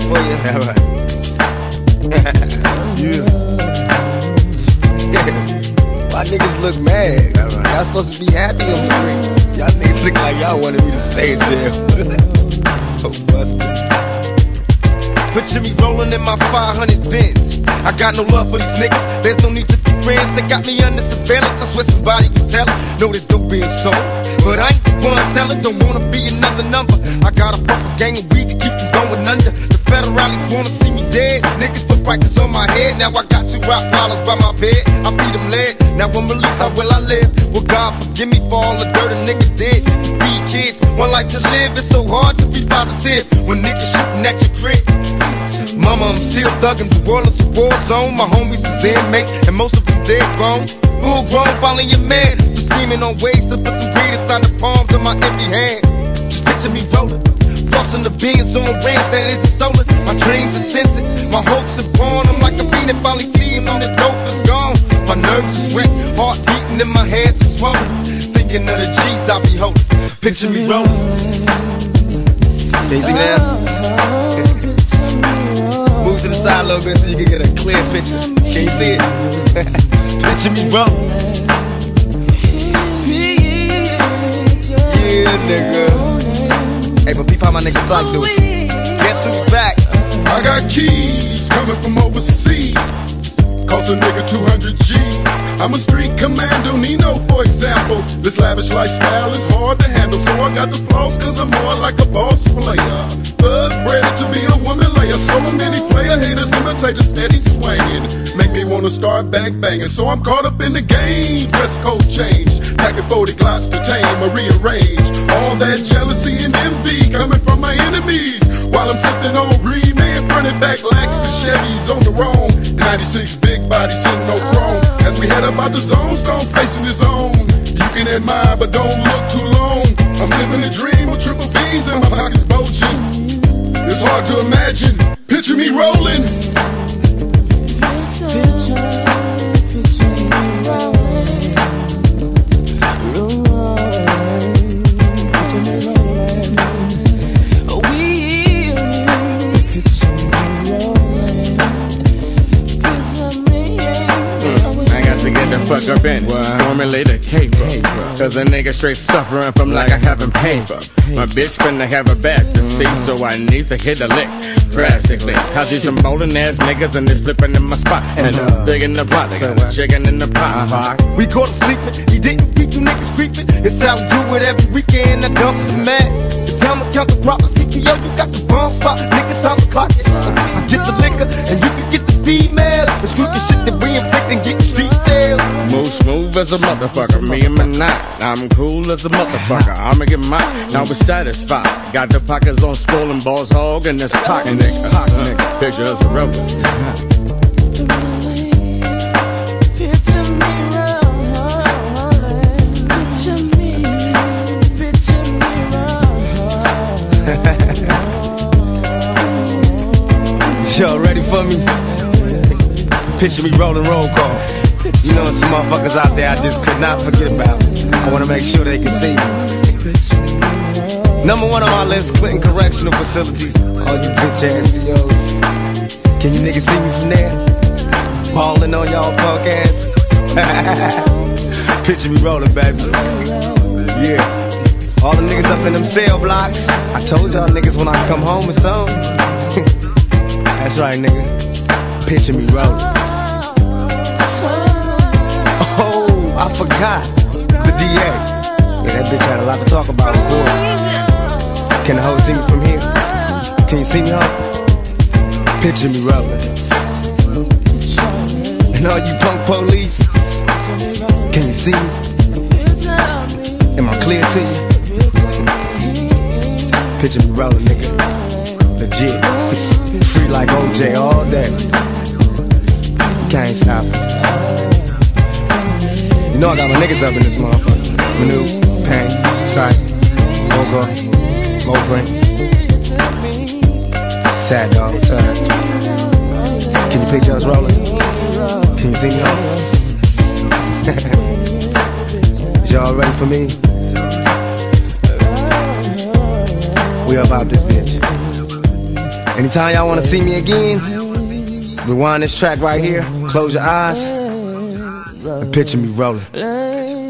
one for you. All right. yeah. Why niggas look mad? All right. Y'all supposed to be happy on the street. Y'all niggas look like y'all wanted me to stay in jail. oh, busters. Picture me rolling in my 500 Benz. I got no love for these niggas. There's no need to be friends. They got me under surveillance. I swear somebody can tell it. No, this dope being sold. But I ain't the one selling. Don't wanna be another number. I got a proper gang of weed to keep from going under. The federalists wanna see me dead. Niggas put prices on my head. Now I got two rock dollars by my bed. I feed them lead. Now I'm released. How will I live? Well, God forgive me for all the dirt a nigga did. Feed kids, one life to live. It's so hard to be positive when niggas shooting at your crib. Mama, I'm still thuggin'. The world is a war zone. My homies is inmates, and most of them dead grown. Full grown, finally your man. Still scheming on ways to put some greed inside the palms of my empty hands. Just picture me rollin'. Flossing the beans on rims that isn't stolen. My dreams are censored. My hopes are born. I'm like a fiend that finally sees on the dope is gone. My nerves is wrecked. Heart beating in my head is swollen. Thinking of the G's I be holding. Picture me rollin'. Can you see now? Move to the side a little bit so you can get a clear picture. Can you see it? picture me rollin'. My nigga Syke do it. Guess who's back? I got keys coming from overseas. Cost a nigga 200 G's. I'm a street commando, Nino, for example. This lavish lifestyle is hard to handle, so I got the flaws, cause I'm more like a boss player. Thug ready to be a woman layer. So many player haters imitate a steady swinging. Make me wanna start back banging. So I'm caught up in the game. Dress code change. Packing 40 glocks to tame or rearrange. All that jealousy and from. While I'm sipping on Reman, running back Lexus Chevys on the roam. 96 big body sitting on chrome. As we head up out the zone, stone facing his own. You can admire, but don't look too long. I'm living a dream with triple beams and my pockets bulging. It's hard to imagine. Picture me rolling. Got to get fuck up in formulate a caper. Cause a nigga straight suffering from like I haven't paper. My bitch finna have a back to see, so I need to hit a lick drastically. Cause these some bowling ass niggas and they slipping in my spot. And I'm uh, digging the pot, got a chicken in the pot. pot. We caught him sleeping. He didn't keep you niggas creeping. It's how we do it every weekend. I dump the man. The time to count the proper CPO. You got the bomb spot. Nigga, time to clock it. I get the liquor as a motherfucker, me and my night. I'm cool as a motherfucker, uh-huh. I'ma get mine. Now we satisfied. Got the pockets on swollen balls, hog in this pocket, next pocket, uh-huh. nigga. Picture us a rover. Y'all ready for me? Picture me rolling roll call. You know, some motherfuckers out there I just could not forget about. I wanna make sure they can see me. Number one on my list, Clinton Correctional Facilities. All you bitch ass CEOs. Can you niggas see me from there? Ballin' on y'all punk ass. Picture me rolling, baby. Yeah. All the niggas up in them cell blocks. I told y'all niggas when I come home it's on. That's right, nigga. Picture me rolling. Oh, The DA. Yeah, that bitch had a lot to talk about court. Can the hoe see me from here? Can you see me, hoe? Picture me rolling. And all you punk police, can you see me? Am I clear to you? Picture me rolling, nigga. Legit. Free like OJ all day. Can't stop it. Know I got my niggas up in this motherfucker. Manu, Pain, Sight, Mocha, Mopreme. Sad dog, up? Can you picture us rolling? Can you see me home? Y'all ready for me? We up out this bitch. Anytime y'all wanna see me again, rewind this track right here, close your eyes, picture me rolling.